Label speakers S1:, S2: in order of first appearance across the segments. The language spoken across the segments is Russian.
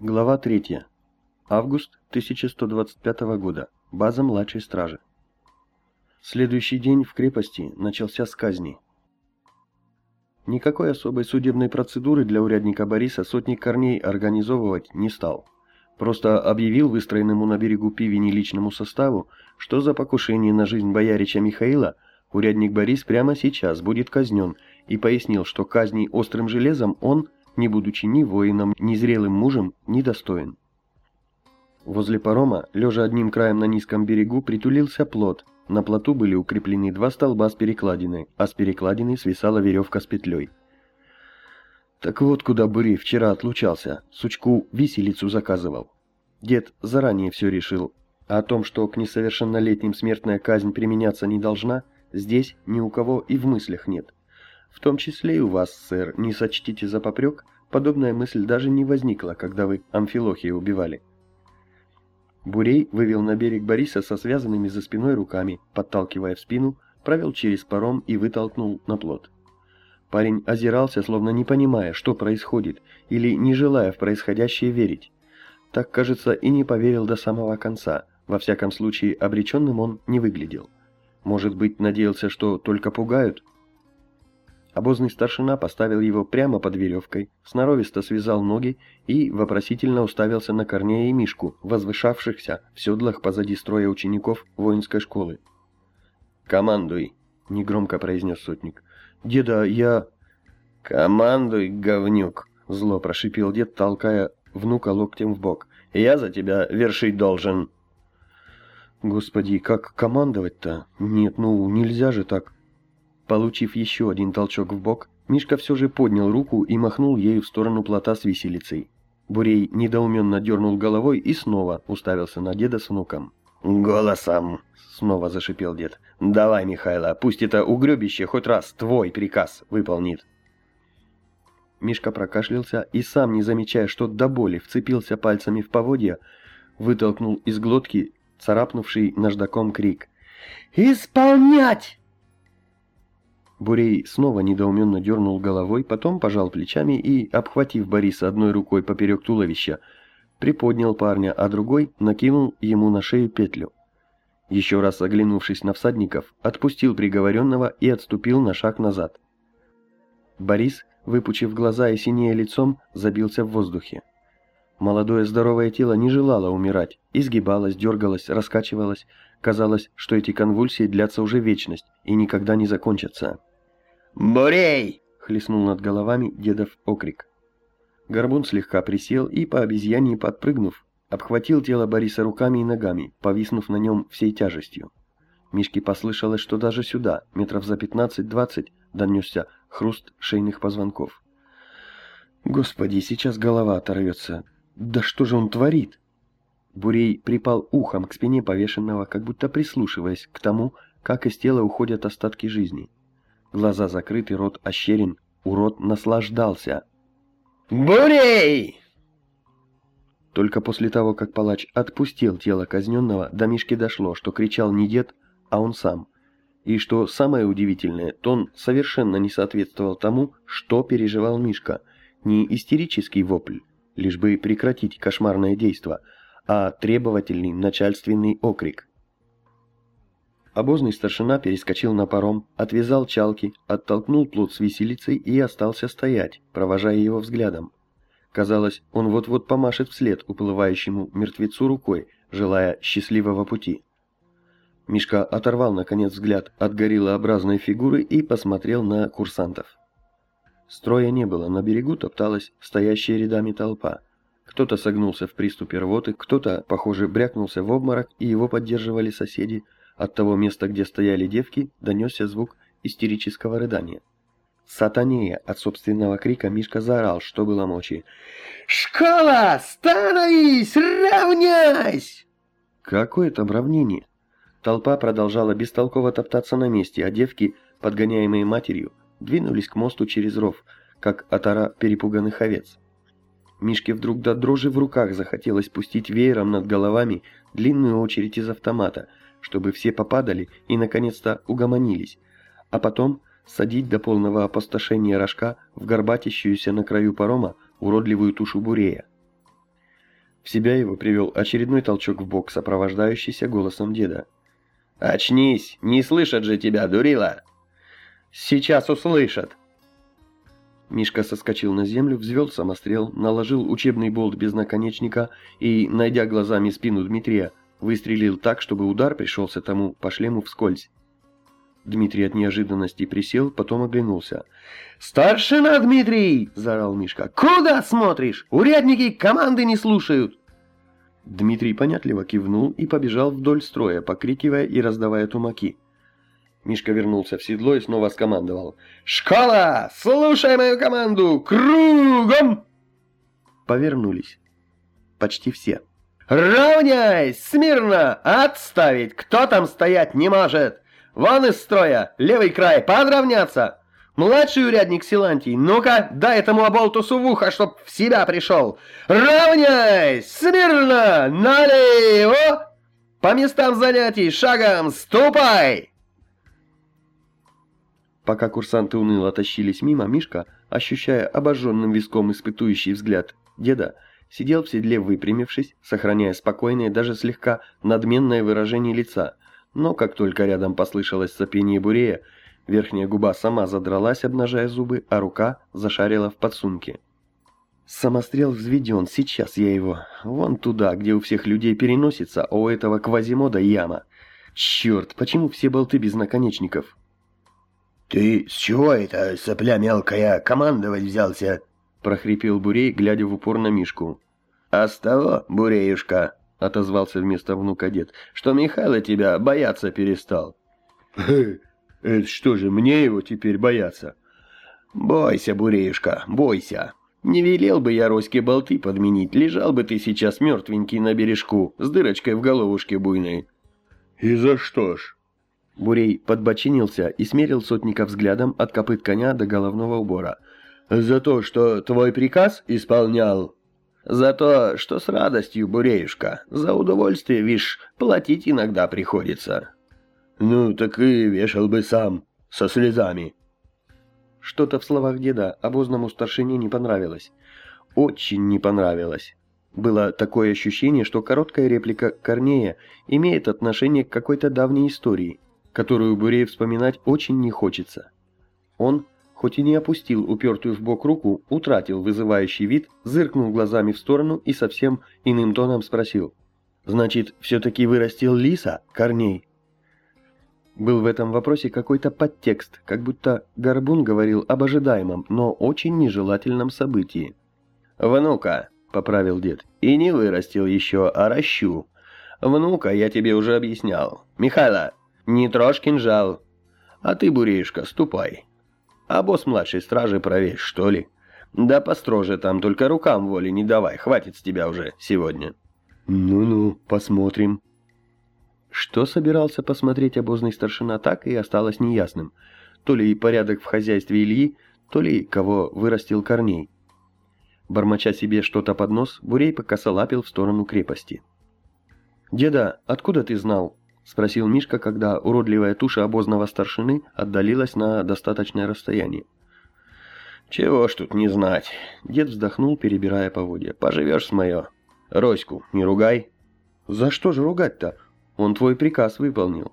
S1: Глава 3. Август 1125 года. База младшей стражи. Следующий день в крепости начался с казни. Никакой особой судебной процедуры для урядника Бориса сотник Корней организовывать не стал. Просто объявил выстроенному на берегу пивени личному составу, что за покушение на жизнь боярича Михаила урядник Борис прямо сейчас будет казнен, и пояснил, что казней острым железом он – не будучи ни воином, ни зрелым мужем, недостоин. Возле парома, лежа одним краем на низком берегу, притулился плот. На плоту были укреплены два столба с перекладиной, а с перекладины свисала веревка с петлей. Так вот, куда Быри вчера отлучался, сучку виселицу заказывал. Дед заранее все решил, а о том, что к несовершеннолетним смертная казнь применяться не должна, здесь ни у кого и в мыслях нет. В том числе и у вас, сэр, не сочтите за попрек, подобная мысль даже не возникла, когда вы Амфилохия убивали. Бурей вывел на берег Бориса со связанными за спиной руками, подталкивая в спину, провел через паром и вытолкнул на плот. Парень озирался, словно не понимая, что происходит, или не желая в происходящее верить. Так, кажется, и не поверил до самого конца, во всяком случае обреченным он не выглядел. Может быть, надеялся, что только пугают, Обозный старшина поставил его прямо под веревкой, сноровисто связал ноги и вопросительно уставился на Корнея и Мишку, возвышавшихся в седлах позади строя учеников воинской школы. «Командуй!» — негромко произнес сотник. «Деда, я...» «Командуй, говнюк!» — зло прошипел дед, толкая внука локтем в бок. «Я за тебя вершить должен!» «Господи, как командовать-то? Нет, ну, нельзя же так!» Получив еще один толчок в бок, Мишка все же поднял руку и махнул ею в сторону плота с виселицей. Бурей недоуменно дернул головой и снова уставился на деда с внуком. «Голосом!» — снова зашипел дед. «Давай, Михайло, пусть это угребище хоть раз твой приказ выполнит!» Мишка прокашлялся и сам, не замечая, что до боли вцепился пальцами в поводья, вытолкнул из глотки царапнувший наждаком крик. «Исполнять!» Бурей снова недоуменно дернул головой, потом пожал плечами и, обхватив Бориса одной рукой поперек туловища, приподнял парня, а другой накинул ему на шею петлю. Еще раз оглянувшись на всадников, отпустил приговоренного и отступил на шаг назад. Борис, выпучив глаза и синее лицом, забился в воздухе. Молодое здоровое тело не желало умирать, изгибалось, дергалось, раскачивалось. Казалось, что эти конвульсии длятся уже вечность и никогда не закончатся. «Бурей!» — хлестнул над головами дедов окрик. Горбун слегка присел и, по обезьяньи подпрыгнув, обхватил тело Бориса руками и ногами, повиснув на нем всей тяжестью. Мишке послышалось, что даже сюда, метров за пятнадцать-двадцать, донесся хруст шейных позвонков. «Господи, сейчас голова оторвется! Да что же он творит?» Бурей припал ухом к спине повешенного, как будто прислушиваясь к тому, как из тела уходят остатки жизни. Глаза закрыты, рот ощерен. Урод наслаждался. «Бурей!» Только после того, как палач отпустил тело казненного, до Мишки дошло, что кричал не дед, а он сам. И что самое удивительное, тон совершенно не соответствовал тому, что переживал Мишка. Не истерический вопль, лишь бы прекратить кошмарное действо, а требовательный начальственный окрик. Обозный старшина перескочил на паром, отвязал чалки, оттолкнул плот с виселицей и остался стоять, провожая его взглядом. Казалось, он вот-вот помашет вслед уплывающему мертвецу рукой, желая счастливого пути. Мишка оторвал, наконец, взгляд от гориллообразной фигуры и посмотрел на курсантов. Строя не было, на берегу топталась стоящая рядами толпа. Кто-то согнулся в приступе рвоты, кто-то, похоже, брякнулся в обморок, и его поддерживали соседи – от того места, где стояли девки, донесся звук истерического рыдания. Сатанея от собственного крика Мишка заорал, что было мочи. «Школа! Становись! Равняйсь!» Какое там равнение? Толпа продолжала бестолково топтаться на месте, а девки, подгоняемые матерью, двинулись к мосту через ров, как отара перепуганных овец. Мишке вдруг до дрожи в руках захотелось пустить веером над головами длинную очередь из автомата — чтобы все попадали и наконец-то угомонились, а потом садить до полного опустошения рожка в горбатящуюся на краю парома уродливую тушу бурея. В себя его привел очередной толчок в бок, сопровождающийся голосом деда. «Очнись! Не слышат же тебя, дурила!» «Сейчас услышат!» Мишка соскочил на землю, взвел самострел, наложил учебный болт без наконечника и, найдя глазами спину Дмитрия, выстрелил так, чтобы удар пришелся тому по шлему вскользь. Дмитрий от неожиданности присел, потом оглянулся. «Старшина Дмитрий!» – заорал Мишка. «Куда смотришь? Урядники команды не слушают!» Дмитрий понятливо кивнул и побежал вдоль строя, покрикивая и раздавая тумаки. Мишка вернулся в седло и снова скомандовал. «Школа! Слушай мою команду! Кругом!» Повернулись. Почти все. «Равняйсь! Смирно! Отставить! Кто там стоять не может? Вон из строя! Левый край! Подравняться! Младший урядник Силантий, ну-ка, дай этому оболтусу в ухо, чтоб в себя пришел! Равняйсь! Смирно! Налево! По местам занятий шагом ступай!» Пока курсанты уныло тащились мимо, Мишка, ощущая обожженным виском испытующий взгляд деда, сидел в седле выпрямившись, сохраняя спокойное, даже слегка надменное выражение лица. Но как только рядом послышалось сопение бурея, верхняя губа сама задралась, обнажая зубы, а рука зашарила в подсумке. Самострел взведен, сейчас я его. Вон туда, где у всех людей переносится, а у этого квазимода яма. Черт, почему все болты без наконечников?
S2: «Ты с чего это, сопля мелкая, командовать взялся?» — прохрипел Бурей, глядя в упор на Мишку. «А с того, Буреюшка», — отозвался вместо внука дед, — «что Михайло тебя бояться перестал».
S1: «Хе, это что же, мне его теперь бояться?»
S2: «Бойся, Буреюшка, бойся. Не велел бы я Роське болты подменить, лежал бы ты сейчас мертвенький на бережку, с дырочкой в головушке буйной».
S1: «И за что ж?»
S2: Бурей подбочинился и смерил сотника взглядом от копыт коня до головного убора.
S1: «За то, что твой приказ исполнял?»
S2: «За то, что с радостью, Буреюшка. За удовольствие, вишь, платить иногда приходится».
S1: «Ну, так и вешал бы сам, со слезами».
S2: Что-то в словах деда обозному старшине не понравилось. Очень не понравилось. Было такое ощущение, что короткая реплика Корнея имеет отношение к какой-то давней истории – которую Бурей вспоминать очень не хочется. Он, хоть и не опустил упертую в бок руку, утратил вызывающий вид, зыркнул глазами в сторону и совсем иным тоном спросил. «Значит, все-таки вырастил лиса, Корней?» Был в этом вопросе какой-то подтекст, как будто Горбун говорил об ожидаемом, но очень нежелательном событии. «Внука», — поправил дед, — «и не вырастил еще, а ращу. Внука я тебе уже объяснял. Михайло, «Не трожь кинжал. А ты, Буришка, ступай. А босс младшей стражи провесь, что ли? Да построже там, только рукам воли не давай, хватит с тебя уже сегодня».
S1: «Ну-ну, посмотрим».
S2: Что собирался посмотреть обозный старшина, так и осталось неясным. То ли порядок в хозяйстве Ильи, то ли кого вырастил Корней. Бормоча себе что-то под нос, Бурей покосолапил в сторону крепости. «Деда, откуда ты знал?» — спросил Мишка, когда уродливая туша обозного старшины отдалилась на достаточное расстояние.
S1: «Чего ж тут не знать?»
S2: Дед вздохнул, перебирая поводья.
S1: «Поживешь с моё. Роську не ругай».
S2: «За что же ругать-то? Он твой приказ выполнил».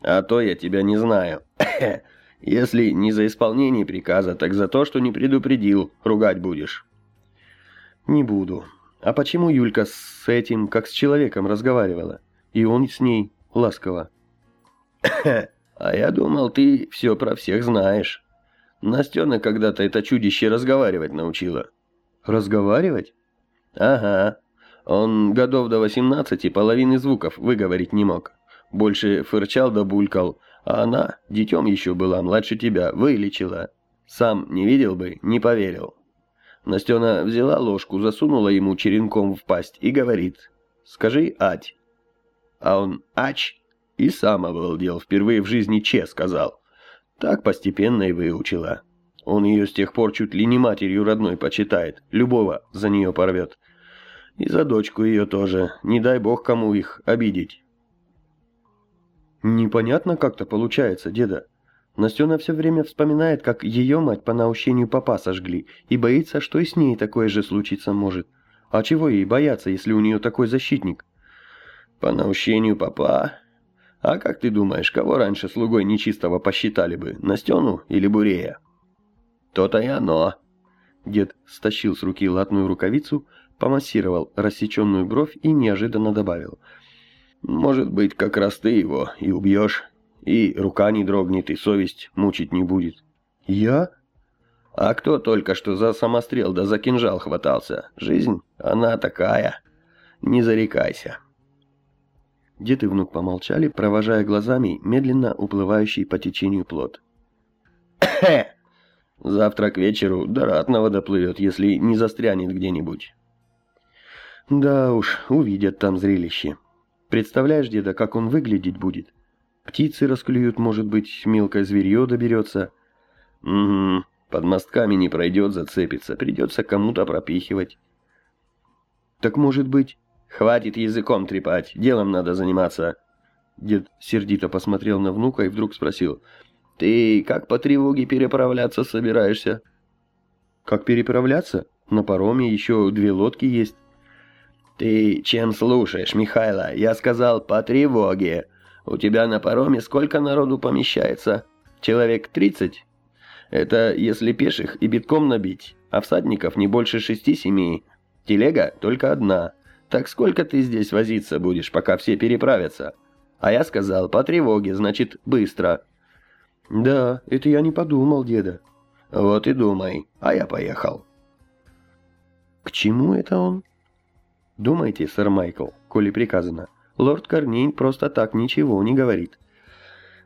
S1: «А то я тебя не знаю. Если не за исполнение приказа, так за то, что не предупредил, ругать будешь».
S2: «Не буду. А почему Юлька с этим, как с человеком, разговаривала? И он с ней ласково.
S1: «А я думал, ты все про всех знаешь. Настена когда-то это чудище разговаривать научила».
S2: «Разговаривать?»
S1: «Ага. Он годов до 18 половины звуков выговорить не мог. Больше фырчал да булькал, а она, детем еще была, младше тебя, вылечила. Сам не видел бы, не поверил». Настена взяла ложку, засунула ему черенком в пасть и говорит «Скажи, ать». А он «ач» и сам обалдел, впервые в жизни «че» сказал. Так постепенно и выучила. Он ее с тех пор чуть ли не матерью родной почитает, любого за нее порвет. И за дочку ее тоже, не дай бог кому их обидеть.
S2: Непонятно как-то получается, деда. Настена все время вспоминает, как ее мать по наущению папа сожгли, и боится, что и с ней такое же случиться может. А чего ей бояться, если у нее такой защитник?
S1: По наущению папа. А как ты думаешь, кого раньше слугой нечистого посчитали бы, Настену или Бурея? То-то и оно.
S2: Дед стащил с руки латную рукавицу, помассировал рассеченную бровь и неожиданно добавил.
S1: «Может быть, как раз ты его и убьешь, и рука не дрогнет, и совесть мучить не будет».
S2: «Я?»
S1: «А кто только что за самострел да за кинжал хватался? Жизнь, она такая. Не зарекайся».
S2: Дед и внук помолчали, провожая глазами медленно уплывающий по течению плод.
S1: Завтра к вечеру до Ратного доплывет, если не застрянет где-нибудь.
S2: Да уж, увидят там зрелище. Представляешь, деда, как он выглядеть будет? Птицы расклюют, может быть, мелкое зверье доберется.
S1: Угу, под мостками не пройдет, зацепится, придется кому-то пропихивать.
S2: Так может быть...
S1: Хватит языком трепать, делом надо заниматься.
S2: Дед сердито посмотрел на внука и вдруг спросил.
S1: Ты как по тревоге переправляться собираешься?
S2: Как переправляться? На пароме еще две лодки есть.
S1: «Ты чем слушаешь, Михайло? Я сказал, по тревоге. У тебя на пароме сколько народу помещается? Человек тридцать? Это если пеших и битком набить, а всадников не больше шести-семи. Телега только одна. Так сколько ты здесь возиться будешь, пока все переправятся? А я сказал, по тревоге, значит, быстро».
S2: «Да, это я не подумал, деда».
S1: «Вот и думай, а я поехал».
S2: «К чему это он?» Думайте, сэр Майкл, коли приказано. Лорд Корней просто так ничего не говорит.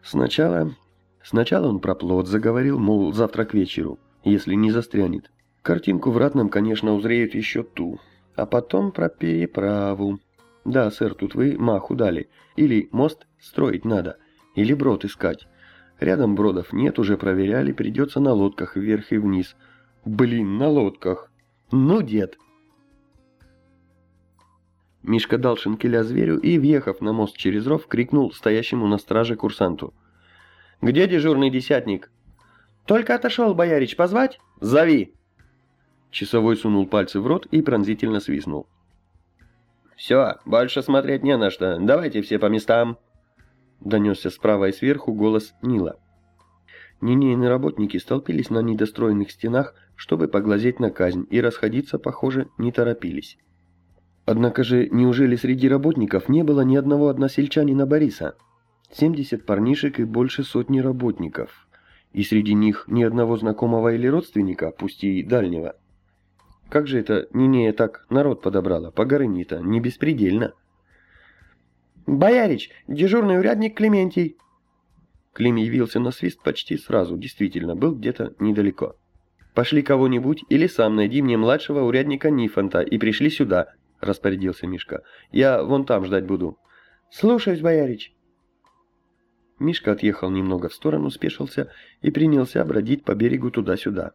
S2: Сначала... Сначала он про плод заговорил, мол, завтра к вечеру, если не застрянет. Картинку в конечно, узреют еще ту. А потом про переправу. Да, сэр, тут вы маху дали. Или мост строить надо, или брод искать. Рядом бродов нет, уже проверяли, придется на лодках вверх и вниз. Блин, на лодках. Ну, дед, Мишка дал шинкеля зверю и, въехав на мост через ров, крикнул стоящему на страже курсанту. «Где дежурный десятник?» «Только отошел, боярич, позвать?» «Зови!» Часовой сунул пальцы в рот и пронзительно свистнул.
S1: «Все, больше смотреть не на что. Давайте все по местам!»
S2: Донесся справа и сверху голос Нила. Нинейные работники столпились на недостроенных стенах, чтобы поглазеть на казнь, и расходиться, похоже, не торопились. Однако же, неужели среди работников не было ни одного односельчанина Бориса? 70 парнишек и больше сотни работников. И среди них ни одного знакомого или родственника, пусть и дальнего. Как же это Нинея так народ подобрала, по горыни-то, не беспредельно. «Боярич, дежурный урядник Клементий!» Клим явился на свист почти сразу, действительно, был где-то недалеко. «Пошли кого-нибудь или сам найди мне младшего урядника Нифонта и пришли сюда, — распорядился Мишка. «Я вон там ждать буду». «Слушаюсь, боярич». Мишка отъехал немного в сторону, спешился и принялся бродить по берегу туда-сюда.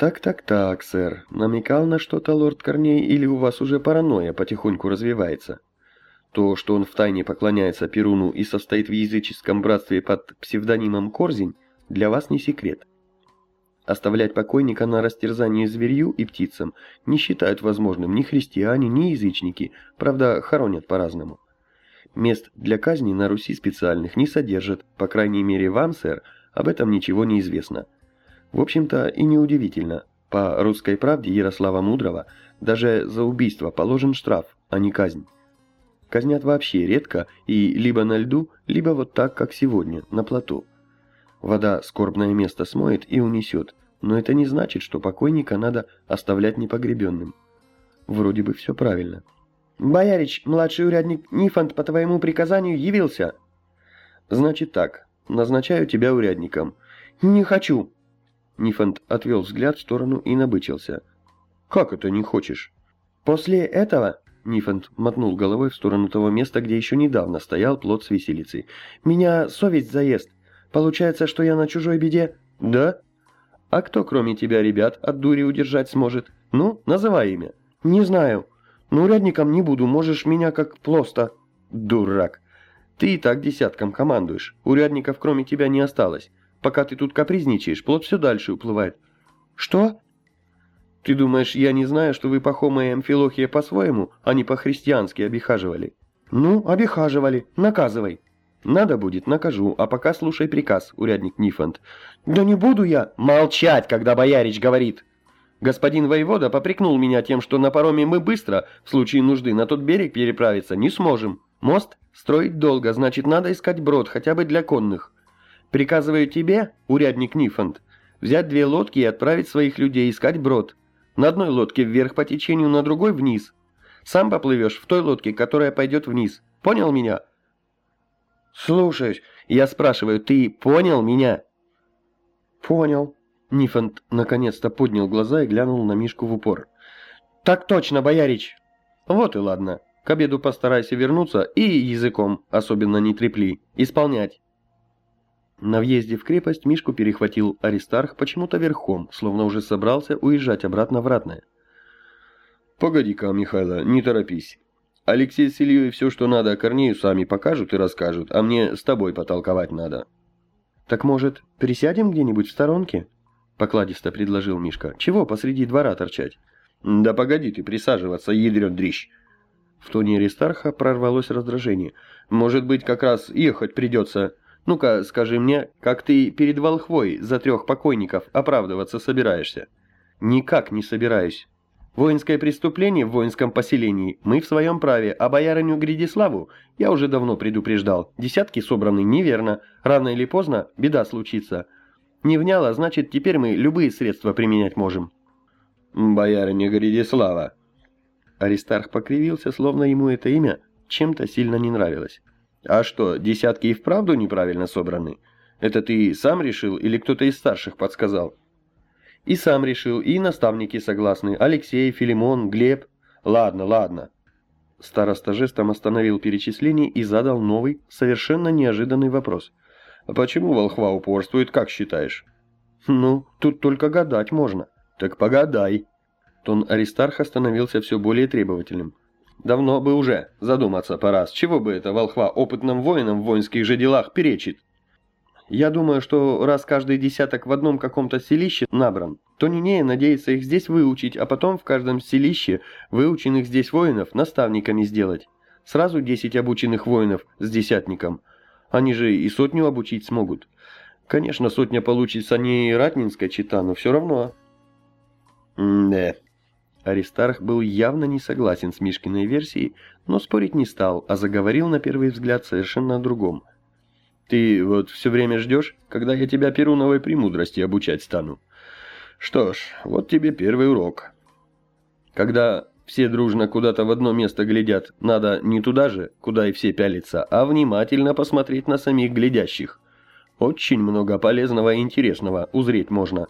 S2: «Так-так-так, сэр, намекал на что-то лорд Корней или у вас уже паранойя потихоньку развивается?» То, что он втайне поклоняется Перуну и состоит в языческом братстве под псевдонимом Корзень, для вас не секрет. Оставлять покойника на растерзание зверью и птицам не считают возможным ни христиане, ни язычники, правда, хоронят по-разному. Мест для казни на Руси специальных не содержат, по крайней мере вам, сэр, об этом ничего не известно. В общем-то и неудивительно, по русской правде Ярослава Мудрого даже за убийство положен штраф, а не казнь. Казнят вообще редко и либо на льду, либо вот так, как сегодня, на плоту. Вода скорбное место смоет и унесет, но это не значит, что покойника надо оставлять непогребенным. Вроде бы все правильно. «Боярич, младший урядник Нифонт по твоему приказанию явился». «Значит так, назначаю тебя урядником». «Не хочу». Нифонт отвел взгляд в сторону и набычился. «Как это не хочешь?» «После этого...» Нифонт мотнул головой в сторону того места, где еще недавно стоял плод с виселицей. «Меня совесть заест. Получается, что я на чужой беде?» «Да?» А кто, кроме тебя, ребят, от дури удержать сможет? Ну, называй имя. Не знаю. Но урядником не буду, можешь меня как плосто. Дурак. Ты и так десятком командуешь. Урядников кроме тебя не осталось. Пока ты тут капризничаешь, плод все дальше уплывает. Что? Ты думаешь, я не знаю, что вы Пахома и Амфилохия по-своему, а не по-христиански обихаживали? Ну, обихаживали. Наказывай. Надо будет, накажу, а пока слушай приказ, урядник Нифонт. Да не буду я молчать, когда боярич говорит. Господин воевода попрекнул меня тем, что на пароме мы быстро, в случае нужды, на тот берег переправиться не сможем. Мост строить долго, значит, надо искать брод, хотя бы для конных. Приказываю тебе, урядник Нифонт, взять две лодки и отправить своих людей искать брод. На одной лодке вверх по течению, на другой вниз. Сам поплывешь в той лодке, которая пойдет вниз. Понял меня?» «Слушаюсь. Я спрашиваю, ты понял меня?» «Понял». Нифонт наконец-то поднял глаза и глянул на Мишку в упор. «Так точно, боярич!» «Вот и ладно. К обеду постарайся вернуться и языком, особенно не трепли, исполнять». На въезде в крепость Мишку перехватил Аристарх почему-то верхом, словно уже собрался уезжать обратно в Ратное.
S1: «Погоди-ка, Михайло, не торопись. Алексей с Ильей все, что надо Корнею, сами покажут и расскажут, а мне с тобой потолковать надо».
S2: «Так, может, присядем где-нибудь в сторонке?» — покладисто предложил Мишка. «Чего посреди двора торчать?»
S1: «Да погоди ты присаживаться, ядрен дрищ!»
S2: В тоне Аристарха прорвалось раздражение. «Может быть, как раз ехать придется...» Ну-ка, скажи мне, как ты перед волхвой за трех покойников оправдываться собираешься? Никак не собираюсь. Воинское преступление в воинском поселении мы в своем праве, а боярыню Гридиславу я уже давно предупреждал. Десятки собраны неверно, рано или поздно беда случится. Не вняло, значит, теперь мы любые средства применять можем.
S1: Боярыня Гридислава.
S2: Аристарх покривился, словно ему это имя чем-то сильно не нравилось.
S1: А что, десятки и вправду неправильно собраны? Это ты сам решил или кто-то из старших подсказал?
S2: И сам решил, и наставники согласны. Алексей, Филимон, Глеб. Ладно, ладно. Староста жестом остановил перечисление и задал новый, совершенно неожиданный вопрос.
S1: Почему волхва упорствует, как считаешь?
S2: Ну, тут только гадать можно.
S1: Так погадай.
S2: Тон Аристарха становился все более требовательным. Давно бы уже задуматься пора, с чего бы это волхва опытным воинам в воинских же делах перечит. Я думаю, что раз каждый десяток в одном каком-то селище набран, то Нинея надеется их здесь выучить, а потом в каждом селище выученных здесь воинов наставниками сделать. Сразу десять обученных воинов с десятником. Они же и сотню обучить смогут. Конечно, сотня получится не ратнинская чита, но все равно.
S1: «Да»,
S2: Аристарх был явно не согласен с Мишкиной версией, но спорить не стал, а заговорил на первый взгляд совершенно о другом.
S1: «Ты вот все время ждешь, когда я тебя перуновой премудрости обучать стану. Что ж, вот тебе первый урок. Когда все дружно куда-то в одно место глядят, надо не туда же, куда и все пялятся, а внимательно посмотреть на самих глядящих. Очень много полезного и интересного узреть можно».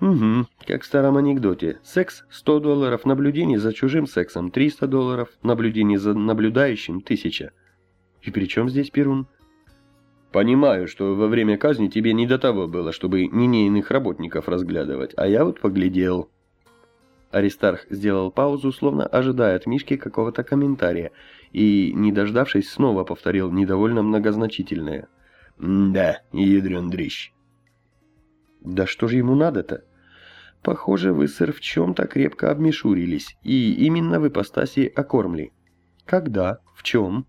S2: Угу, как в старом анекдоте. Секс 100 долларов, наблюдение за чужим сексом 300 долларов, наблюдение за наблюдающим 1000. И при чем здесь Перун?
S1: Понимаю, что во время казни тебе не до того было, чтобы ненейных работников разглядывать, а я вот поглядел.
S2: Аристарх сделал паузу, словно ожидая от Мишки какого-то комментария, и, не дождавшись, снова повторил недовольно многозначительное.
S1: «Да, ядрен дрищ».
S2: «Да что же ему надо-то?» Похоже, вы, сэр, в чем-то крепко обмешурились, и именно в ипостаси окормли. Когда? В чем?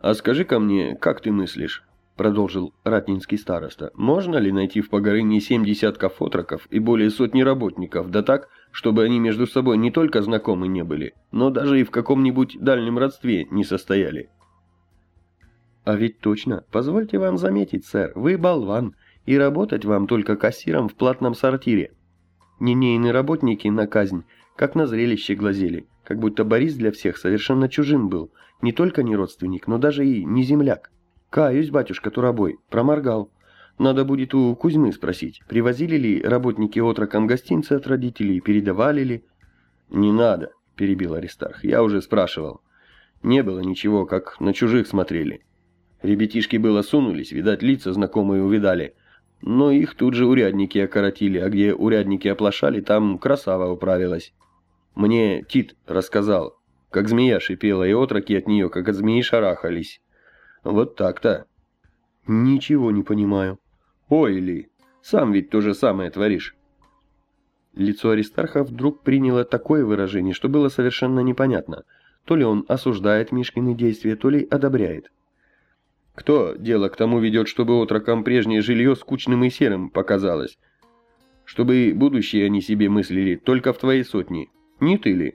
S1: А скажи-ка мне, как ты мыслишь? Продолжил ратнинский староста. Можно ли найти в Погорыне семь десятков отроков и более сотни работников, да так, чтобы они между собой не только знакомы не были, но даже и в каком-нибудь дальнем родстве не состояли?
S2: А ведь точно, позвольте вам заметить, сэр, вы болван, и работать вам только кассиром в платном сортире. Нинейные работники на казнь, как на зрелище глазели, как будто Борис для всех совершенно чужим был, не только не родственник, но даже и не земляк. Каюсь, батюшка Турабой, проморгал. Надо будет у Кузьмы спросить, привозили ли работники отрокам гостинцы от родителей, передавали ли?
S1: Не надо, перебил Аристарх, я уже спрашивал. Не было ничего, как на чужих смотрели. Ребятишки было сунулись, видать, лица знакомые увидали, но их тут же урядники окоротили, а где урядники оплошали, там красава управилась. Мне Тит рассказал, как змея шипела, и отроки от нее, как от змеи, шарахались. Вот так-то.
S2: Ничего не понимаю.
S1: Ой, Ли, сам ведь то же самое творишь. Лицо Аристарха вдруг приняло такое выражение, что было совершенно непонятно. То ли он осуждает Мишкины действия, то ли одобряет. Кто дело к тому ведет, чтобы отрокам прежнее жилье скучным и серым показалось? Чтобы будущее они себе мыслили только в твоей сотне. Не ты ли?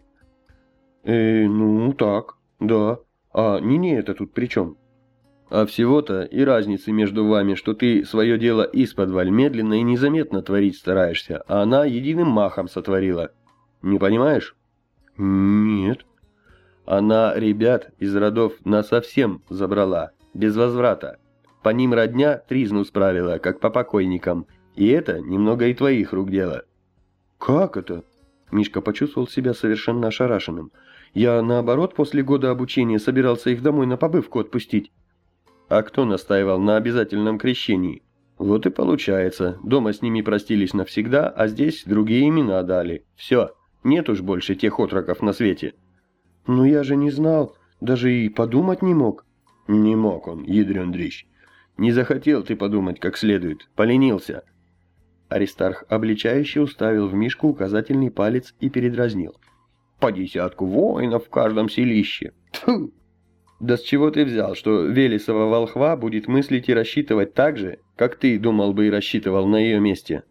S1: Э, ну так, да. А не-не, это тут при чем? А всего-то и разницы между вами, что ты свое дело из-под медленно и незаметно творить стараешься, а она единым махом сотворила. Не понимаешь? Нет. Она ребят из родов насовсем забрала, без возврата. По ним родня тризну справила, как по покойникам. И это немного и твоих рук дело. Как это? Мишка почувствовал себя совершенно ошарашенным. Я, наоборот, после года обучения собирался их домой на побывку отпустить. А кто настаивал на обязательном крещении? Вот и получается, дома с ними простились навсегда, а здесь другие имена дали. Все, нет уж больше тех отроков на свете. Ну я же не знал, даже и подумать не мог. Не мог он, ядрен дрищ. Не захотел ты подумать как следует, поленился. Аристарх обличающе уставил в Мишку указательный палец и передразнил. «По десятку воинов в каждом селище!» Тьфу! Да с чего ты взял, что Велесова волхва будет мыслить и рассчитывать так же, как ты думал бы и рассчитывал на ее месте?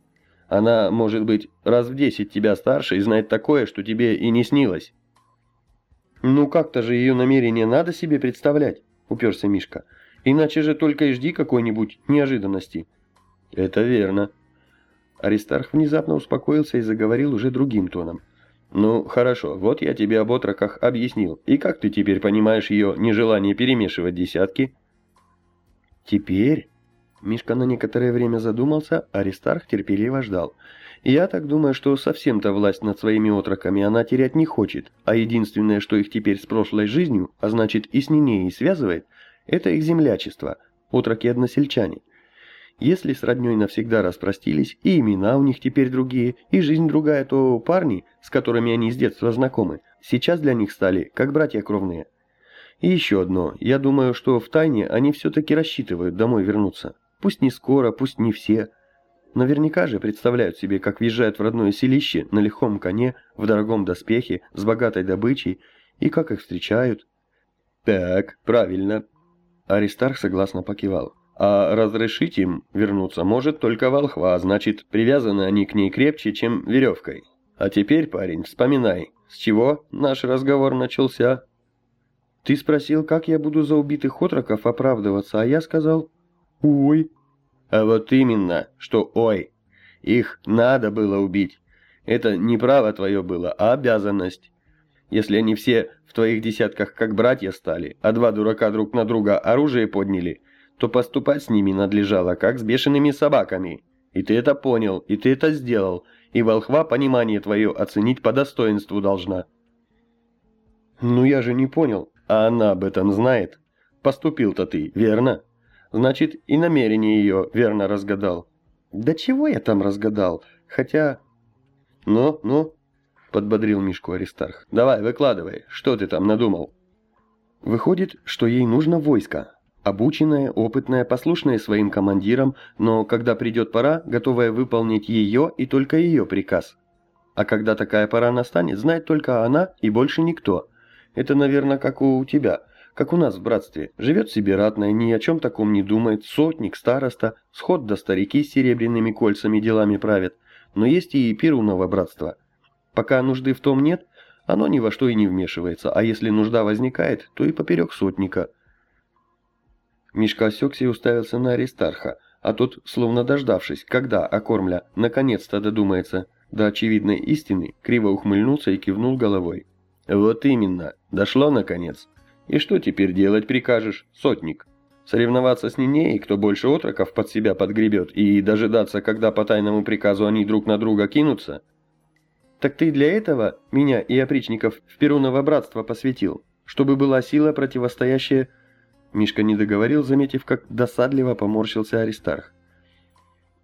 S1: Она, может быть, раз в десять тебя старше и знает такое, что тебе и не снилось. Ну как-то же ее намерение надо себе представлять, уперся Мишка. Иначе же только и жди какой-нибудь неожиданности. Это верно. Аристарх внезапно успокоился и заговорил уже другим тоном. «Ну, хорошо, вот я тебе об отроках объяснил. И как ты теперь понимаешь ее нежелание перемешивать десятки?» «Теперь?» Мишка на некоторое время задумался, Аристарх терпеливо ждал. «Я так думаю, что совсем-то власть над своими отроками она терять не хочет, а единственное, что их теперь с прошлой жизнью, а значит и с Нинеей связывает, это их землячество, отроки-односельчане. Если с роднёй навсегда распростились, и имена у них теперь другие, и жизнь другая, то парни, с которыми они с детства знакомы, сейчас для них стали как братья кровные. И еще одно. Я думаю, что в тайне они все-таки рассчитывают домой вернуться. Пусть не скоро, пусть не все. Наверняка же представляют себе, как въезжают в родное селище на лихом коне, в дорогом доспехе, с богатой добычей, и как их встречают. Так, правильно. Аристарх согласно покивал. А разрешить им вернуться может только волхва, значит, привязаны они к ней крепче, чем веревкой. А теперь, парень, вспоминай, с чего наш разговор начался? Ты спросил, как я буду за убитых отроков оправдываться, а я сказал «Ой». А вот именно, что «ой». Их надо было убить. Это не право твое было, а обязанность. Если они все в твоих десятках как братья стали, а два дурака друг на друга оружие подняли – то поступать с ними надлежало, как с бешеными собаками. И ты это понял, и ты это сделал, и волхва понимание твое оценить по достоинству должна. Ну я же не понял, а она об этом знает. Поступил-то ты, верно? Значит, и намерение ее верно разгадал. Да чего я там разгадал? Хотя... Ну, ну, подбодрил Мишку Аристарх. Давай, выкладывай, что ты там надумал? Выходит, что ей нужно войско, Обученная, опытная, послушная своим командирам, но когда придет пора, готовая выполнить ее и только ее приказ. А когда такая пора настанет, знает только она и больше никто. Это, наверное, как у тебя, как у нас в братстве. Живет себе ратная, ни о чем таком не думает, сотник, староста, сход до старики с серебряными кольцами делами правят. Но есть и Перуново братство. Пока нужды в том нет, оно ни во что и не вмешивается, а если нужда возникает, то и поперек сотника – Мишка осекся и уставился на Аристарха, а тот, словно дождавшись, когда окормля наконец-то додумается до очевидной истины, криво ухмыльнулся и кивнул головой. «Вот именно, дошло наконец. И что теперь делать прикажешь, сотник? Соревноваться с Нинеей, кто больше отроков под себя подгребет, и дожидаться, когда по тайному приказу они друг на друга кинутся? Так ты для этого меня и опричников в Перуново братство посвятил, чтобы была сила, противостоящая Мишка не договорил, заметив, как досадливо поморщился Аристарх.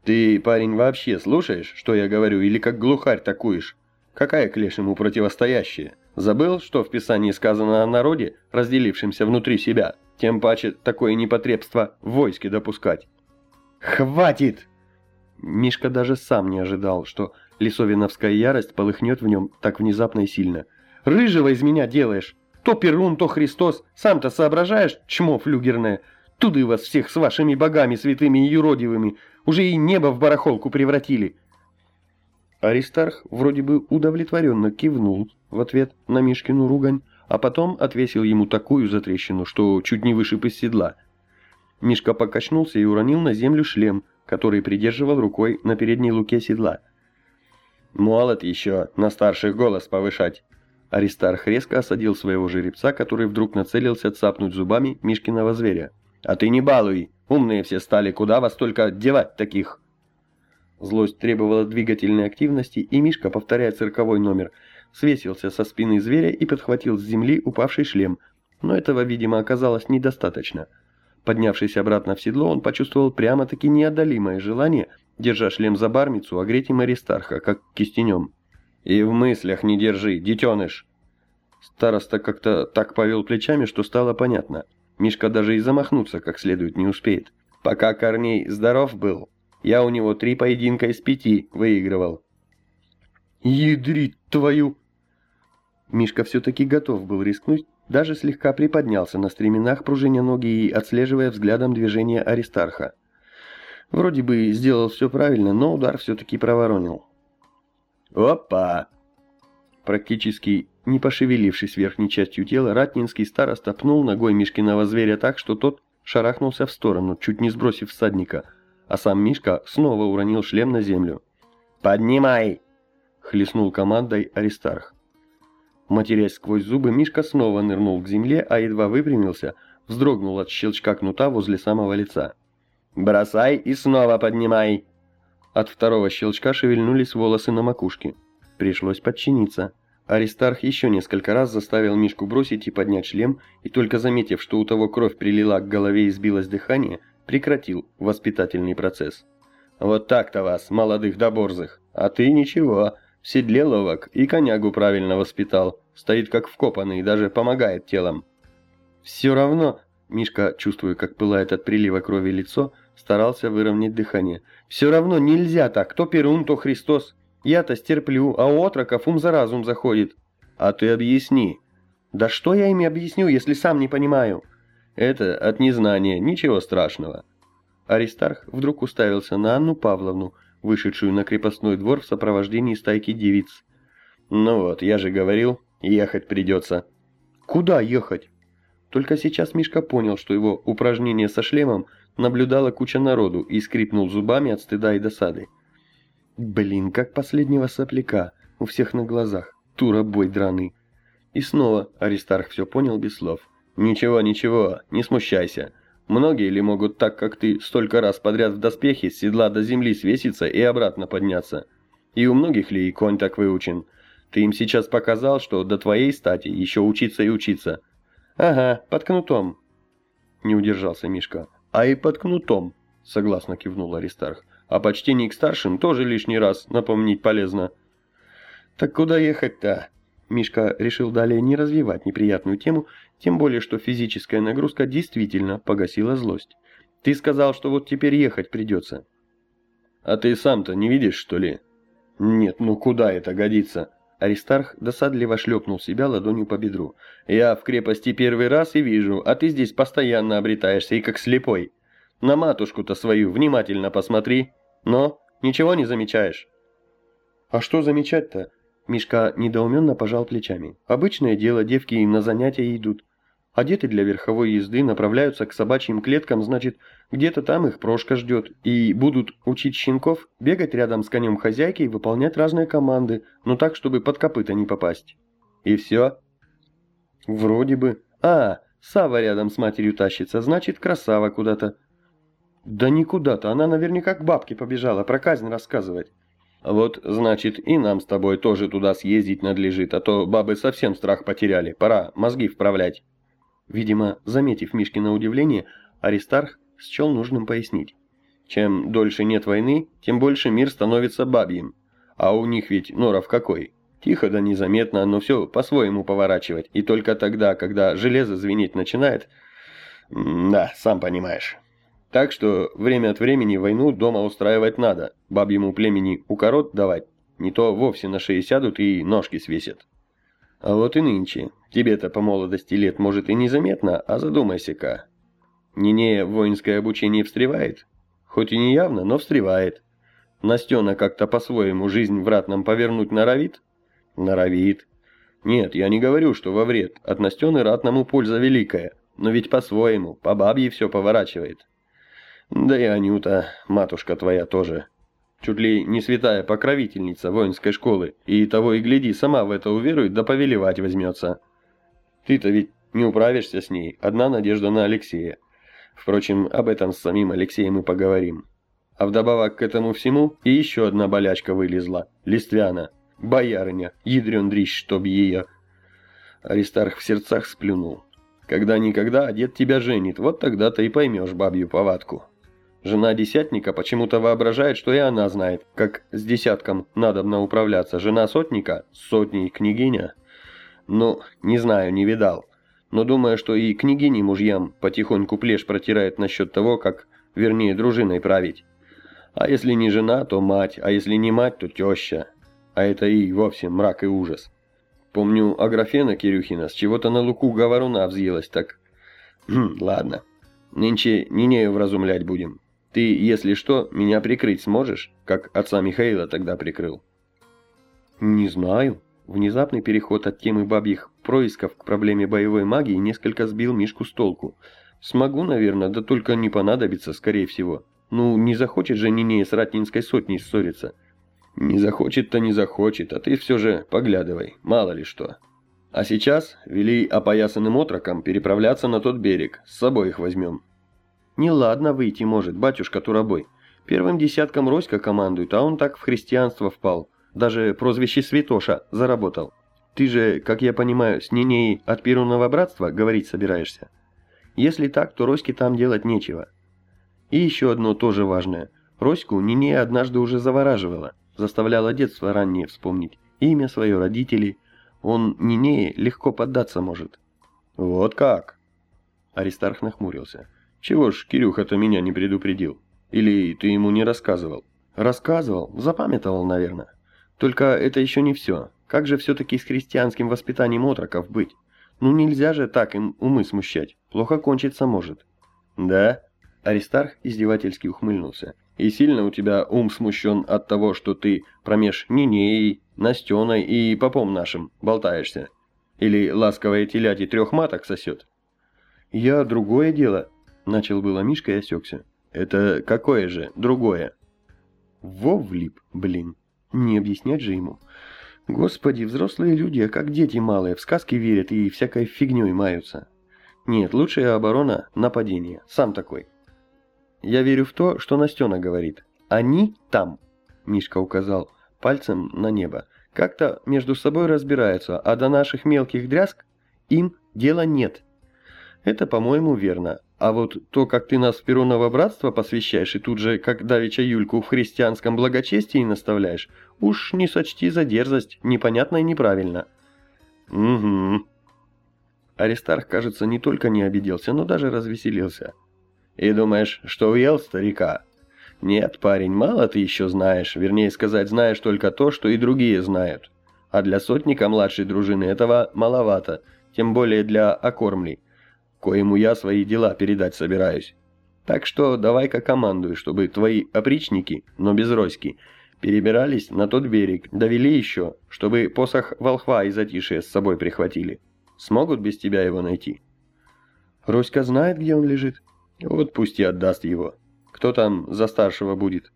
S1: «Ты, парень, вообще слушаешь, что я говорю, или как глухарь такуешь? Какая к лешему противостоящая? Забыл, что в Писании сказано о народе, разделившемся внутри себя? Тем паче такое непотребство в войске допускать». «Хватит!» Мишка даже сам не ожидал, что
S2: Лисовиновская ярость полыхнет в нем так внезапно и сильно. «Рыжего из меня делаешь! То Перун, то Христос! Сам-то соображаешь, чмо флюгерное! Туды вас всех с вашими богами святыми и юродивыми! Уже и небо в барахолку превратили!» Аристарх вроде бы удовлетворенно кивнул в ответ на Мишкину ругань, а потом отвесил ему такую затрещину, что чуть не вышиб из седла. Мишка покачнулся и уронил на землю шлем, который придерживал рукой на передней луке седла. «Молод еще, на старших голос повышать!» Аристарх резко осадил своего жеребца, который вдруг нацелился цапнуть зубами Мишкиного зверя. «А ты не балуй! Умные все стали, куда вас только девать таких!» Злость требовала двигательной активности, и Мишка, повторяя цирковой номер, свесился со спины зверя и подхватил с земли упавший шлем, но этого, видимо, оказалось недостаточно. Поднявшись обратно в седло, он почувствовал прямо-таки неодолимое желание, держа шлем за бармицу, огреть им Аристарха, как кистенем. «И в мыслях не держи, детеныш!» Староста как-то так повел плечами, что стало понятно. Мишка даже и замахнуться как следует не успеет. Пока Корней здоров был, я у него три поединка из пяти выигрывал. «Ядрить твою!» Мишка все-таки готов был рискнуть, даже слегка приподнялся на стременах, пружиня ноги и отслеживая взглядом движения Аристарха. Вроде бы сделал все правильно, но удар все-таки проворонил. «Опа!» Практически не пошевелившись верхней частью тела, ратнинский староста пнул ногой Мишкиного зверя так, что тот шарахнулся в сторону, чуть не сбросив всадника, а сам Мишка снова уронил шлем на землю. «Поднимай!» — хлестнул командой Аристарх. Матерясь сквозь зубы, Мишка снова нырнул к земле, а едва выпрямился, вздрогнул от щелчка кнута возле самого лица. «Бросай и снова поднимай!» От второго щелчка шевельнулись волосы на макушке. Пришлось подчиниться. Аристарх еще несколько раз заставил Мишку бросить и поднять шлем, и только заметив, что у того кровь прилила к голове и сбилось дыхание, прекратил воспитательный процесс. «Вот так-то вас, молодых да борзых! А ты ничего, в седле ловок и конягу правильно воспитал. Стоит как вкопанный, даже помогает телом. Все равно, Мишка, чувствуя, как пылает от прилива крови лицо, старался выровнять дыхание. Все равно нельзя так, то Перун, то Христос. Я-то стерплю, а у отроков ум за разум заходит. А ты объясни. Да что я ими объясню, если сам не понимаю? Это от незнания, ничего страшного. Аристарх вдруг уставился на Анну Павловну, вышедшую на крепостной двор в сопровождении стайки девиц. «Ну вот, я же говорил, ехать придется». «Куда ехать?» Только сейчас Мишка понял, что его упражнение со шлемом наблюдала куча народу и скрипнул зубами от стыда и досады. «Блин, как последнего сопляка, у всех на глазах, тура-бой драный». И снова Аристарх все понял без слов. «Ничего, ничего, не смущайся. Многие ли могут так, как ты, столько раз подряд в доспехе с седла до земли свеситься и обратно подняться? И у многих ли и конь так выучен? Ты им сейчас показал, что до твоей стати еще учиться и учиться. Ага, под кнутом. Не удержался Мишка. А и под кнутом, согласно кивнул Аристарх. А почтение к старшим тоже лишний раз напомнить полезно. Так куда ехать-то? Мишка решил далее не развивать неприятную тему, тем более, что физическая нагрузка действительно погасила злость. Ты сказал, что вот теперь ехать придется. А ты сам-то не видишь, что ли? Нет, ну куда это годится? Аристарх досадливо шлепнул себя ладонью по бедру. «Я в крепости первый раз и вижу, а ты здесь постоянно обретаешься и как слепой. На матушку-то свою внимательно посмотри. Но ничего не замечаешь». «А что замечать-то?» Мишка недоуменно пожал плечами. «Обычное дело, девки на занятия идут. Одеты для верховой езды, направляются к собачьим клеткам, значит, где-то там их прошка ждет. И будут учить щенков бегать рядом с конем хозяйки и выполнять разные команды, но так, чтобы под копыта не попасть. И все?» «Вроде бы. А, Сава рядом с матерью тащится, значит, красава куда-то». «Да не куда-то, она наверняка к бабке побежала про казнь рассказывать». Вот, значит, и нам с тобой тоже туда съездить надлежит, а то бабы совсем страх потеряли, пора мозги вправлять. Видимо, заметив Мишкино удивление, Аристарх счел нужным пояснить. Чем дольше нет войны, тем больше мир становится бабьим. А у них ведь норов какой? Тихо да незаметно, но все по-своему поворачивать. И только тогда, когда железо звенеть начинает... Да, сам понимаешь. Так что время от времени войну дома устраивать надо, бабьему племени укорот давать, Не то вовсе на шее сядут и ножки свесят. А вот и нынче. Тебе-то по молодости лет, может, и незаметно, а задумайся-ка. Нинея в воинское обучение встревает? Хоть и не явно, но встревает. Настена как-то по-своему жизнь в ратном повернуть норовит? Норовит. Нет, я не говорю, что во вред. От Настены ратному польза великая. Но ведь по-своему, по бабье все поворачивает. Да и Анюта, матушка твоя тоже. Чуть ли не святая покровительница воинской школы, и того и гляди, сама в это уверует, да повелевать возьмется. Ты-то ведь не управишься с ней, одна надежда на Алексея. Впрочем, об этом с самим Алексеем мы поговорим. А вдобавок к этому всему и еще одна болячка вылезла. Листвяна. Боярыня. Ядрен дрищ, чтоб ее. Аристарх в сердцах сплюнул. Когда-никогда дед тебя женит, вот тогда-то и поймешь бабью повадку. Жена десятника почему-то воображает, что и она знает, как с десятком надобно управляться. Жена сотника, сотней княгиня. Ну, не знаю, не видал. Но думаю, что и княгини мужьям потихоньку плешь протирает насчет того, как, вернее, дружиной править. А если не жена, то мать, а если не мать, то теща. А это и вовсе мрак и ужас. Помню, Аграфена Кирюхина с чего-то на луку говоруна взъелась, так... Хм, ладно. Нынче Нинею вразумлять будем. Ты, если что, меня прикрыть сможешь, как отца Михаила тогда прикрыл?
S1: Не знаю. Внезапный переход от темы бабьих происков к проблеме боевой магии несколько сбил Мишку с толку. Смогу, наверное, да только не понадобится, скорее всего. Ну, не захочет же Нинея с Ратнинской сотней ссориться.
S2: Не захочет-то не захочет, а ты все же поглядывай, мало ли что. А сейчас вели опоясанным отрокам переправляться на тот берег, с собой их возьмем.
S1: Неладно выйти может, батюшка Турабой. Первым десятком Роська командует, а он так в христианство впал. Даже прозвище Святоша заработал. Ты же, как я понимаю, с Нинеей от Перунного братства говорить собираешься? Если так, то Роське там делать нечего. И еще одно тоже важное. Роську Нинея однажды уже завораживала, заставляла детство раннее вспомнить, имя свое, родителей. Он Нинее легко поддаться может.
S2: Вот как? Аристарх нахмурился. Чего ж Кирюха-то меня не предупредил? Или ты ему не рассказывал?
S1: Рассказывал, запамятовал, наверное. Только это еще не все. Как же все-таки с христианским воспитанием отроков быть? Ну нельзя же так им умы смущать. Плохо кончиться может.
S2: Да? Аристарх издевательски ухмыльнулся. И сильно у тебя ум смущен от того, что ты промеж Нинеей, Настеной и попом нашим болтаешься? Или ласковая теляти трех маток сосет?
S1: Я другое дело, Начал было Мишка и осекся.
S2: Это какое же другое?
S1: Во блин. Не объяснять же ему. Господи, взрослые люди, а как дети малые, в сказки верят и всякой фигней маются. Нет, лучшая оборона – нападение. Сам такой. Я верю в то, что Настена говорит. Они там, Мишка указал пальцем на небо, как-то между собой разбираются, а до наших мелких дрязг им дела нет. Это, по-моему, верно. А вот то, как ты нас в Перуново братство посвящаешь и тут же, как давеча Юльку в христианском благочестии наставляешь, уж не сочти за дерзость, непонятно и неправильно.
S2: Угу.
S1: Аристарх, кажется, не только не обиделся, но даже развеселился.
S2: И думаешь, что уел старика? Нет, парень, мало ты еще знаешь, вернее сказать, знаешь только то, что и другие знают. А для сотника младшей дружины этого маловато, тем более для окормлей коему я свои дела передать собираюсь. Так что давай-ка командуй, чтобы твои опричники, но без Роськи, перебирались на тот берег, довели еще, чтобы посох волхва и затишье с собой прихватили. Смогут без тебя его найти?
S1: Роська знает, где он лежит?
S2: Вот пусть и отдаст его. Кто там за старшего будет?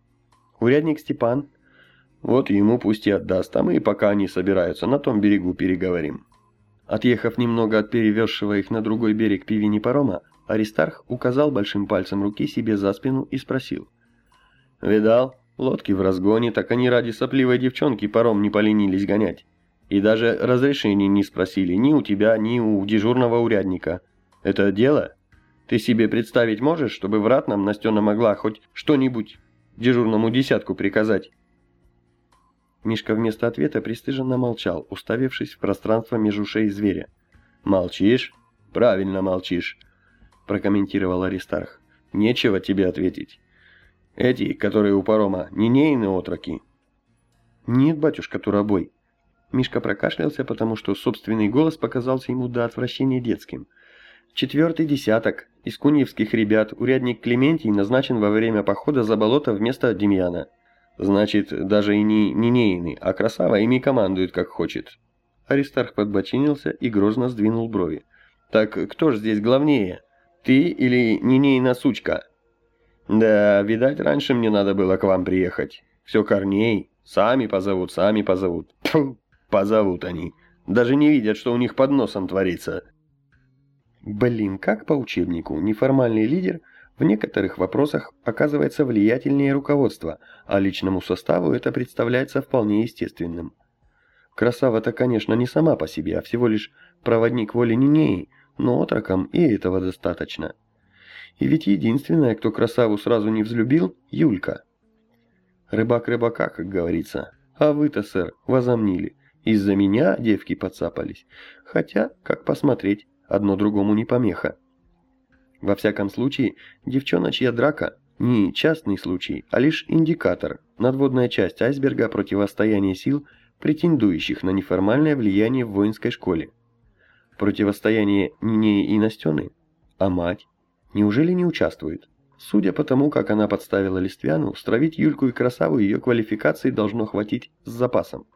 S1: Урядник Степан.
S2: Вот ему пусть и отдаст, а мы, пока они собираются, на том берегу переговорим.
S1: Отъехав немного от перевезшего их на другой берег пивени парома, Аристарх указал большим пальцем руки себе за спину и спросил.
S2: «Видал? Лодки в разгоне, так они ради сопливой девчонки паром не поленились гонять. И даже разрешения не спросили ни у тебя, ни у дежурного урядника. Это дело? Ты себе представить можешь, чтобы в ратном Настена могла хоть что-нибудь дежурному десятку приказать?»
S1: Мишка вместо ответа пристыженно молчал, уставившись в пространство между шеей зверя.
S2: «Молчишь? Правильно молчишь», – прокомментировал Аристарх. «Нечего тебе ответить. Эти, которые у парома, не нейные отроки». «Нет, батюшка Турабой». Мишка прокашлялся, потому что собственный голос показался ему до отвращения детским. Четвертый десяток. Из куньевских ребят урядник Клементий назначен во время похода за болото вместо Демьяна. Значит, даже и не Нинейный, а Красава ими командует, как хочет. Аристарх подбочинился и грозно сдвинул брови. Так кто ж здесь главнее? Ты или Нинейна сучка? Да, видать, раньше мне надо было к вам приехать. Все Корней. Сами позовут, сами позовут. Фу, позовут они. Даже не видят, что у них под носом творится. Блин, как по учебнику, неформальный лидер в некоторых вопросах оказывается влиятельнее руководства, а личному составу это представляется вполне естественным. Красава-то, конечно, не сама по себе, а всего лишь проводник воли Нинеи, но отрокам и этого достаточно. И ведь единственная, кто красаву сразу не взлюбил, Юлька. Рыбак рыбака, как говорится. А вы-то, сэр, возомнили. Из-за меня девки подцапались. Хотя, как посмотреть, одно другому не помеха. Во всяком случае, девчоночья драка не частный случай, а лишь индикатор, надводная часть айсберга противостояния сил, претендующих на неформальное влияние в воинской школе. Противостояние Нинеи и Настены? А мать? Неужели не участвует? Судя по тому, как она подставила Листвяну, стравить Юльку и Красаву ее квалификации должно хватить с запасом.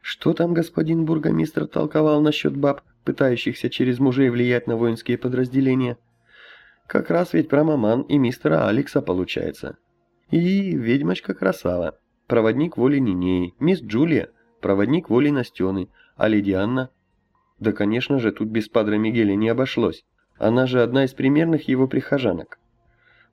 S2: Что там господин бургомистр толковал насчет баб, пытающихся через мужей влиять на воинские подразделения? Как раз ведь про маман и мистера Алекса получается. И ведьмочка красава. Проводник воли Нинеи, мисс Джулия, проводник воли Настены, а леди Анна? Да, конечно же, тут без падра Мигеля не обошлось. Она же одна из примерных его прихожанок.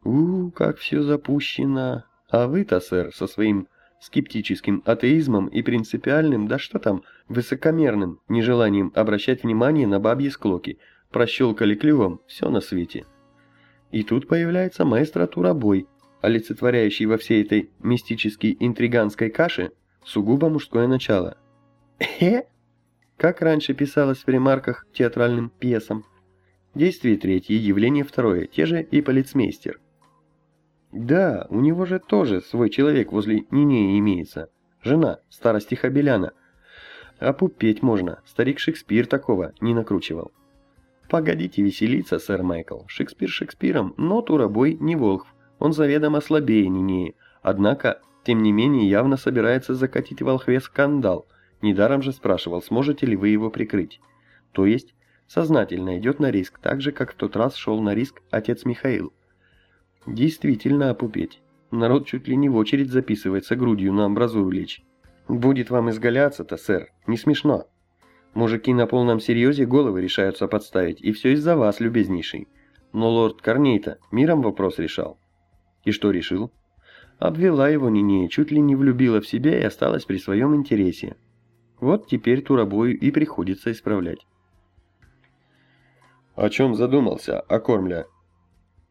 S2: у как все запущено. А вы-то, сэр, со своим скептическим атеизмом и принципиальным, да что там, высокомерным нежеланием обращать внимание на бабьи склоки, прощелкали клювом все на свете. И тут появляется маэстро Турабой, олицетворяющий во всей этой мистической интриганской каше сугубо мужское начало. Хе? Как раньше писалось в ремарках театральным пьесам. Действие третье, явление второе, те же и полицмейстер. Да, у него же тоже свой человек возле Нинеи имеется. Жена, старости Хабеляна. А пупеть можно, старик Шекспир такого не накручивал. Погодите веселиться, сэр Майкл. Шекспир Шекспиром, но Турабой не Волхв. Он заведомо слабее Нинеи. Однако, тем не менее, явно собирается закатить Волхве скандал. Недаром же спрашивал, сможете ли вы его прикрыть. То есть, сознательно идет на риск, так же, как в тот раз шел на риск отец Михаил. Действительно опупеть. Народ чуть ли не в очередь записывается грудью на амбразуру лечь. Будет вам изгаляться-то, сэр, не смешно. Мужики на полном серьезе головы решаются подставить, и все из-за вас, любезнейший. Но лорд Корней-то миром вопрос решал. И что решил? Обвела его Нинея, чуть ли не влюбила в себя и осталась при своем интересе. Вот теперь Турабою и приходится исправлять.
S1: «О чем задумался, окормля?»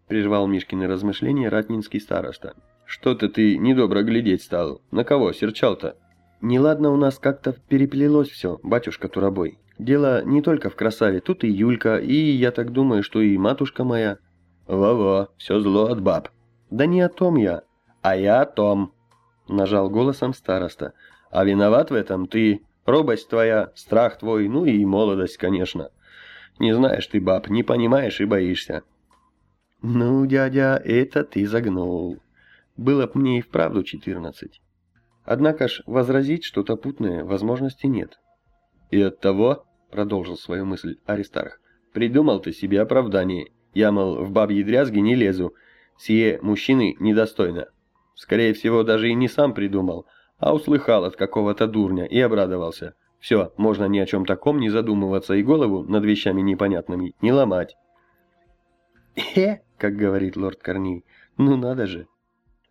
S1: Прервал Мишкины размышления ратнинский староста. «Что-то ты недобро глядеть стал. На кого серчал-то?»
S2: Неладно у нас как-то переплелось все, батюшка Турабой. Дело не только в красаве, тут и Юлька, и я так думаю, что и матушка моя.
S1: Во-во, все зло от баб.
S2: Да не о том я, а я о том, нажал голосом староста. А виноват в этом ты, робость твоя, страх твой, ну и молодость, конечно. Не знаешь ты баб, не понимаешь и боишься. Ну, дядя, это ты загнул. Было б мне и вправду четырнадцать. Однако ж возразить что-то путное возможности нет.
S1: «И от того, — продолжил свою мысль Аристарх, — придумал ты себе оправдание. Я, мол, в бабьи дрязги не лезу, сие мужчины недостойно. Скорее всего, даже и не сам придумал, а услыхал от какого-то дурня и обрадовался. Все, можно ни о чем таком не задумываться и голову над вещами непонятными не ломать.
S2: «Э, — как говорит лорд Корней, — ну надо же!»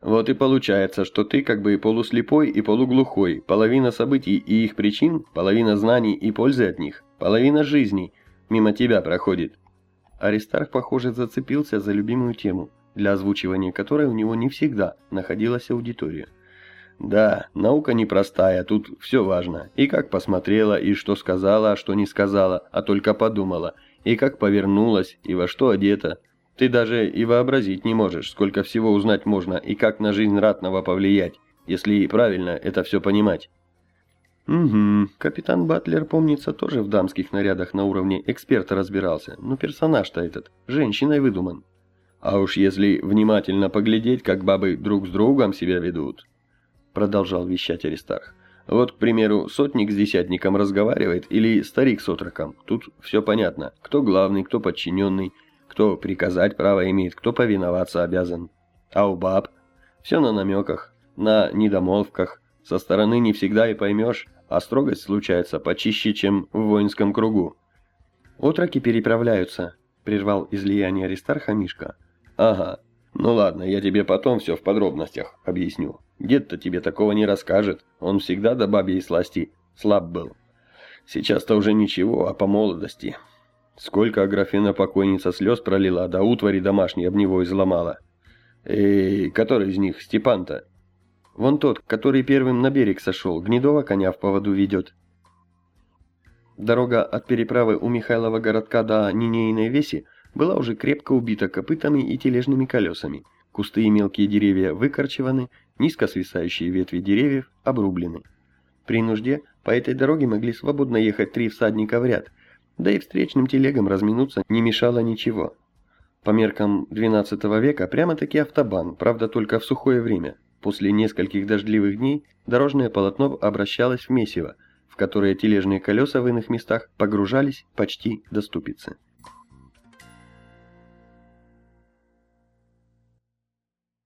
S1: Вот и получается, что ты как бы и полуслепой, и полуглухой, половина событий и их причин, половина знаний и пользы от них, половина жизни мимо тебя проходит.
S2: Аристарх, похоже, зацепился за любимую тему, для озвучивания которой у него не всегда находилась аудитория.
S1: Да, наука непростая, тут все важно. И как посмотрела, и что сказала, а что не сказала, а только подумала, и как повернулась, и во что одета. Ты даже и вообразить не можешь, сколько всего узнать можно и как на жизнь ратного повлиять, если правильно это все понимать.
S2: Угу, капитан Батлер, помнится, тоже в дамских нарядах на уровне эксперта разбирался, но персонаж-то этот, женщиной выдуман. А уж если внимательно поглядеть, как бабы друг с другом себя ведут, продолжал вещать Аристарх. Вот, к примеру, сотник с десятником разговаривает или старик с отроком. Тут все понятно, кто главный, кто подчиненный, кто приказать право имеет, кто повиноваться обязан. А у баб все на намеках, на недомолвках, со стороны не всегда и поймешь, а строгость случается почище, чем в воинском кругу.
S1: «Отроки переправляются», — прервал излияние Аристарха Мишка.
S2: «Ага. Ну ладно, я тебе потом все в подробностях объясню. Дед-то тебе такого не расскажет. Он всегда до бабьей сласти слаб был. Сейчас-то уже ничего, а по молодости. Сколько Аграфена покойница слез пролила, да утвари домашней об него изломала. Эй, который из них, Степан-то?»
S1: Вон тот, который первым на берег сошел, гнедого коня в поводу ведет. Дорога от переправы у Михайлова городка до Нинейной Веси была уже крепко убита копытами и тележными колесами. Кусты и мелкие деревья выкорчеваны, низко свисающие ветви деревьев обрублены. При нужде по этой дороге могли свободно ехать три всадника в ряд, да и встречным телегам разминуться не мешало ничего. По меркам XII века прямо-таки автобан, правда только в сухое время – После нескольких дождливых дней дорожное полотно обращалось в месиво, в которое тележные колеса в иных местах погружались почти до ступицы.